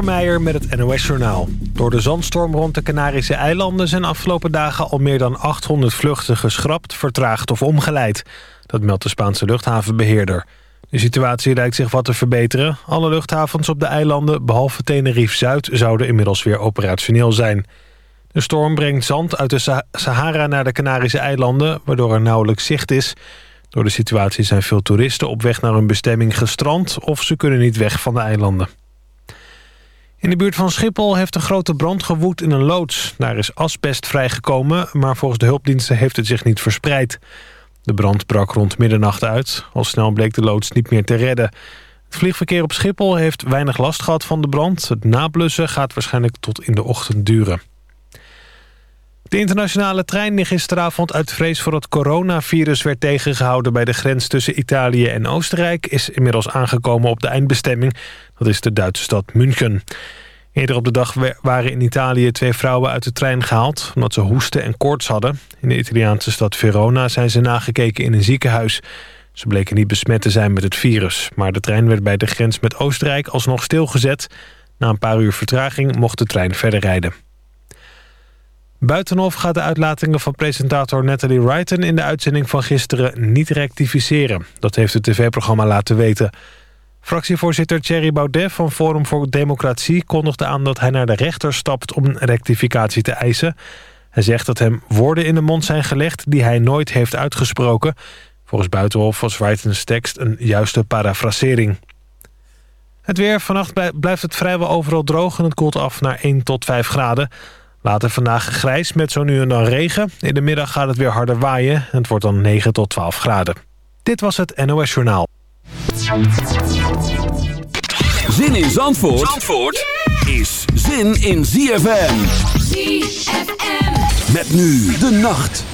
Meijer met het NOS-journaal. Door de zandstorm rond de Canarische eilanden... zijn afgelopen dagen al meer dan 800 vluchten geschrapt, vertraagd of omgeleid. Dat meldt de Spaanse luchthavenbeheerder. De situatie lijkt zich wat te verbeteren. Alle luchthavens op de eilanden, behalve Tenerife-Zuid... zouden inmiddels weer operationeel zijn. De storm brengt zand uit de Sahara naar de Canarische eilanden... waardoor er nauwelijks zicht is. Door de situatie zijn veel toeristen op weg naar hun bestemming gestrand... of ze kunnen niet weg van de eilanden. In de buurt van Schiphol heeft een grote brand gewoed in een loods. Daar is asbest vrijgekomen, maar volgens de hulpdiensten heeft het zich niet verspreid. De brand brak rond middernacht uit. Al snel bleek de loods niet meer te redden. Het vliegverkeer op Schiphol heeft weinig last gehad van de brand. Het nablussen gaat waarschijnlijk tot in de ochtend duren. De internationale trein die gisteravond uit vrees voor het coronavirus werd tegengehouden bij de grens tussen Italië en Oostenrijk is inmiddels aangekomen op de eindbestemming. Dat is de Duitse stad München. Eerder op de dag waren in Italië twee vrouwen uit de trein gehaald... omdat ze hoesten en koorts hadden. In de Italiaanse stad Verona zijn ze nagekeken in een ziekenhuis. Ze bleken niet besmet te zijn met het virus. Maar de trein werd bij de grens met Oostenrijk alsnog stilgezet. Na een paar uur vertraging mocht de trein verder rijden. Buitenhof gaat de uitlatingen van presentator Natalie Wrighton... in de uitzending van gisteren niet rectificeren. Dat heeft het tv-programma laten weten. Fractievoorzitter Thierry Baudet van Forum voor Democratie... kondigde aan dat hij naar de rechter stapt om rectificatie te eisen. Hij zegt dat hem woorden in de mond zijn gelegd... die hij nooit heeft uitgesproken. Volgens Buitenhof was Wrighton's tekst een juiste parafrasering. Het weer. Vannacht blijft het vrijwel overal droog... en het koelt af naar 1 tot 5 graden... Later vandaag grijs met zo nu en dan regen. In de middag gaat het weer harder waaien. En het wordt dan 9 tot 12 graden. Dit was het NOS Journaal. Zin in Zandvoort, Zandvoort is zin in ZFM. ZFM. Met nu de nacht.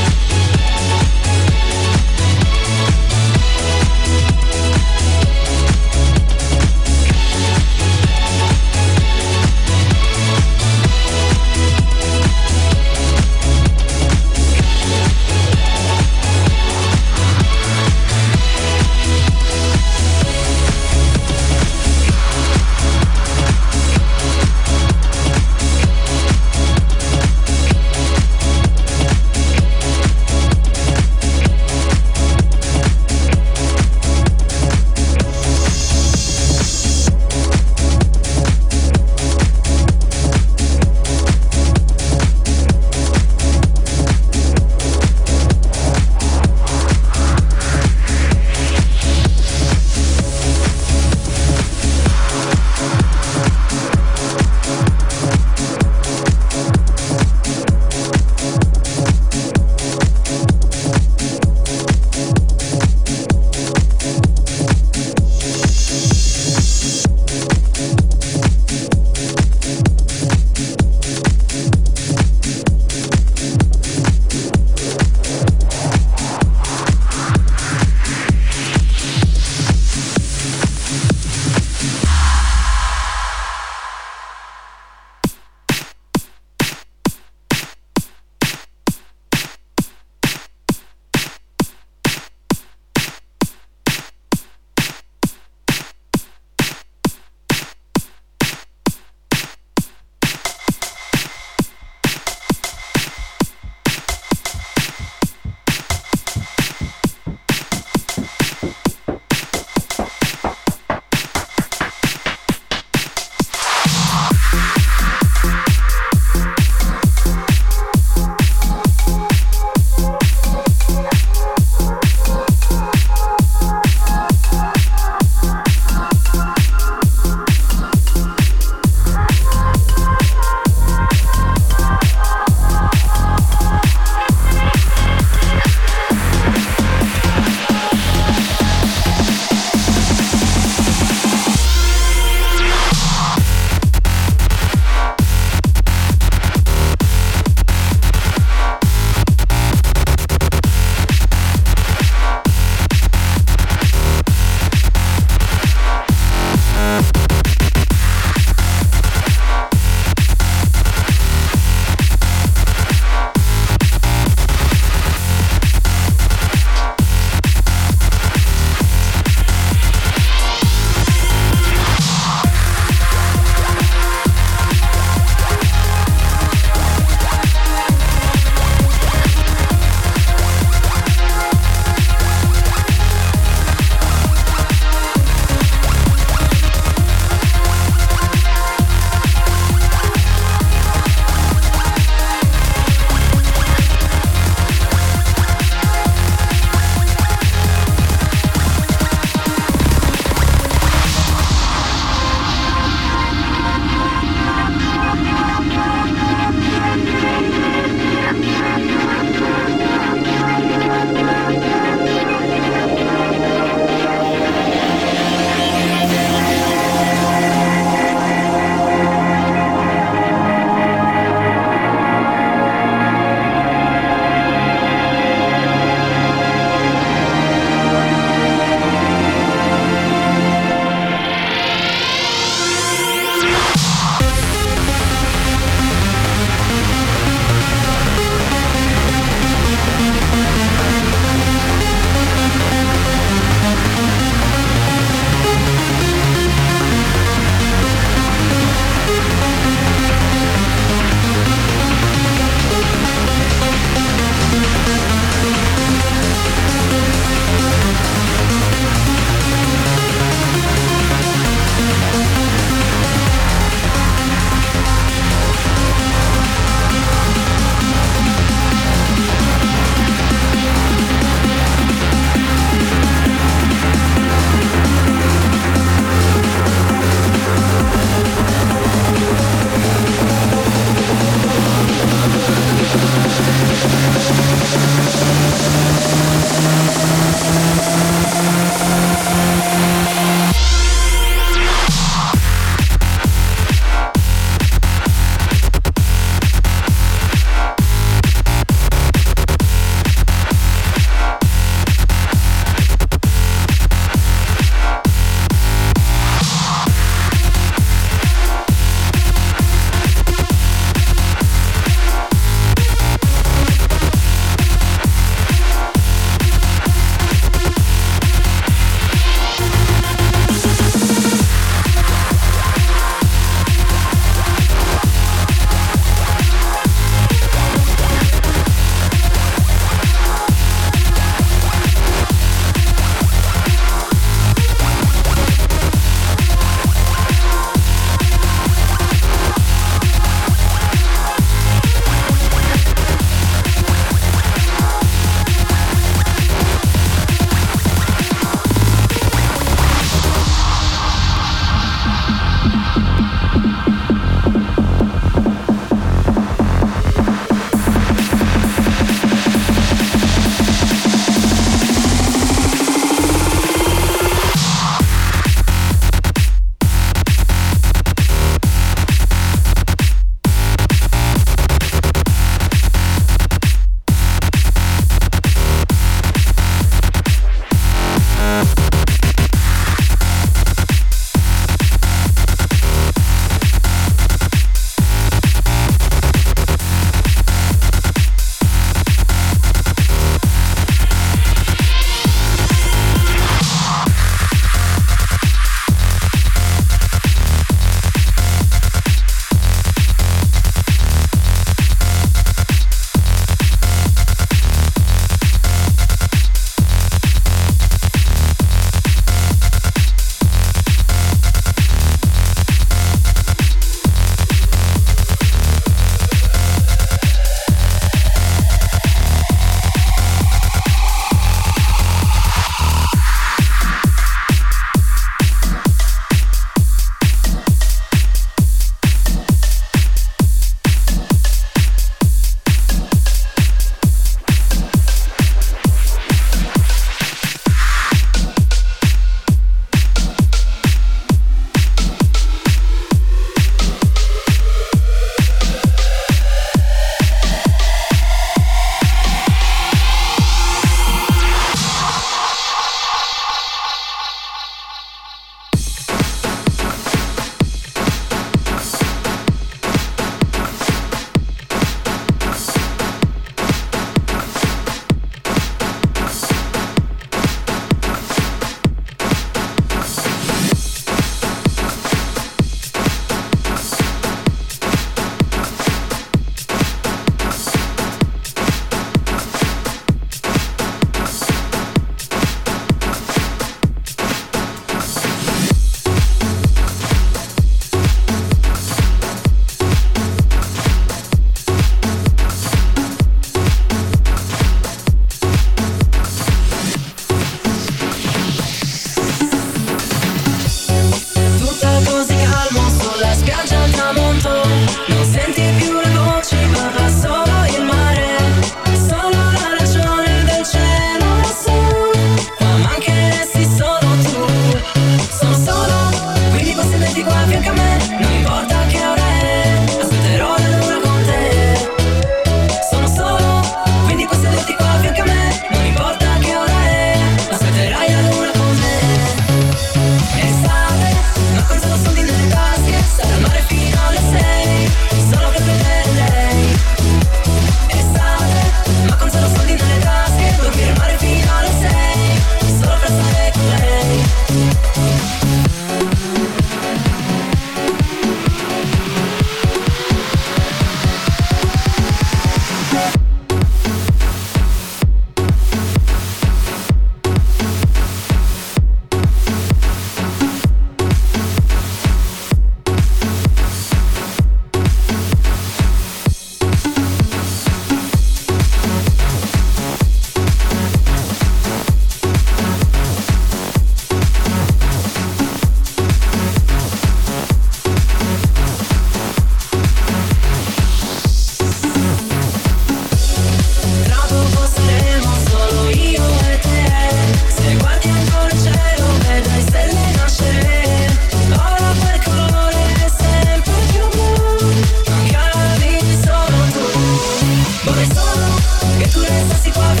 people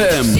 ZFM.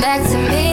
back to me.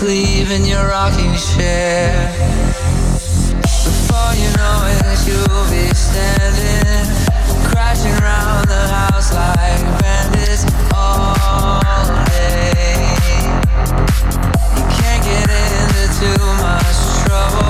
Sleep in your rocking chair. Before you know it, you'll be standing, crashing around the house like bandits all day. You can't get into too much trouble.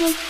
Thank you.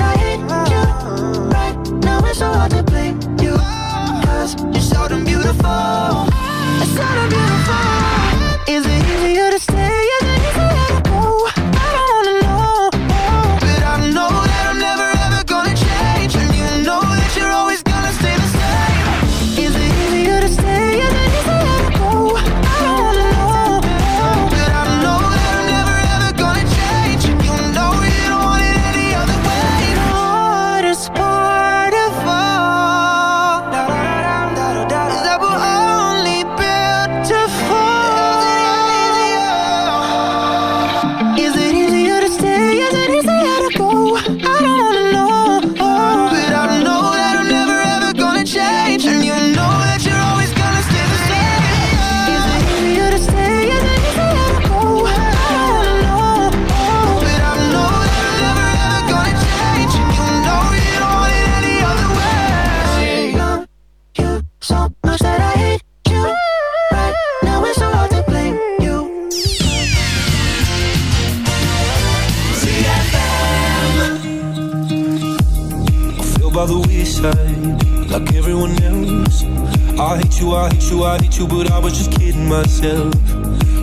myself.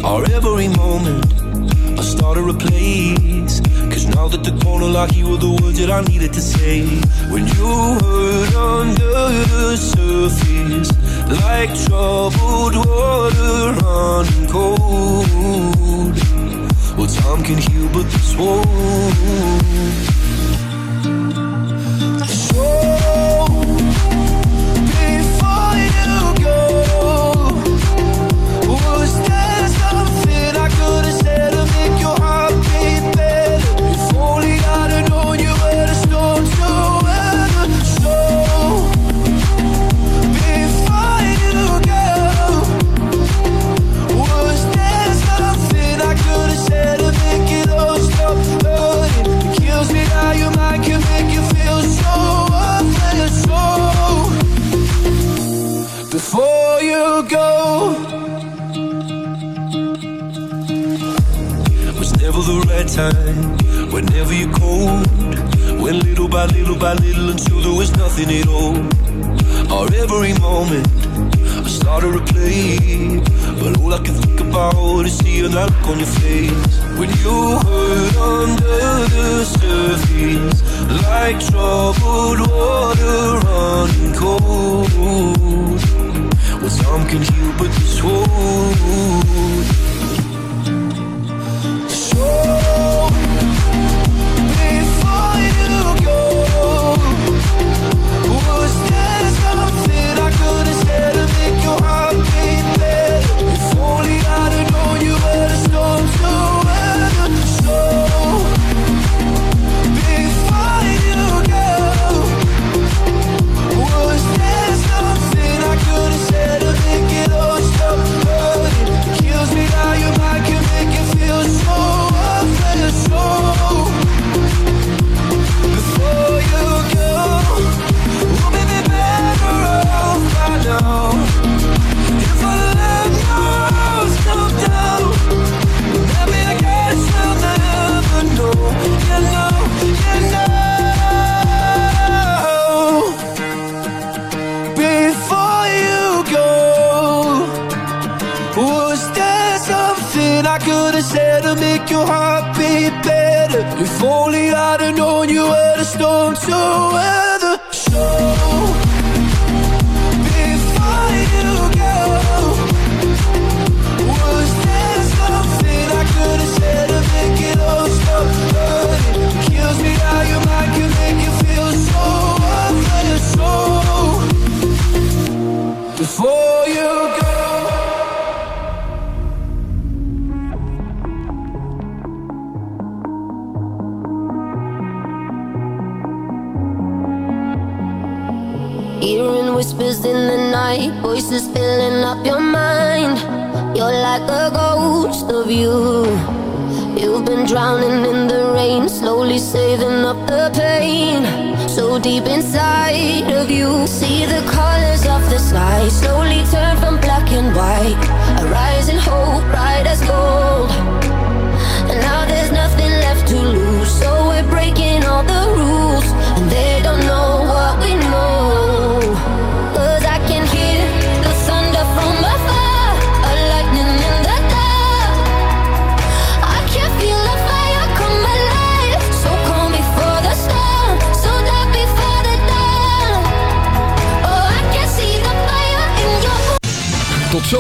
Our every moment I started to place. Cause now that the corner locked You were the words that I needed to say. When you hurt under the surface Like troubled water running cold. Well time can heal but this won't. deep inside of you. See the colors of the sky slowly turn from black and white.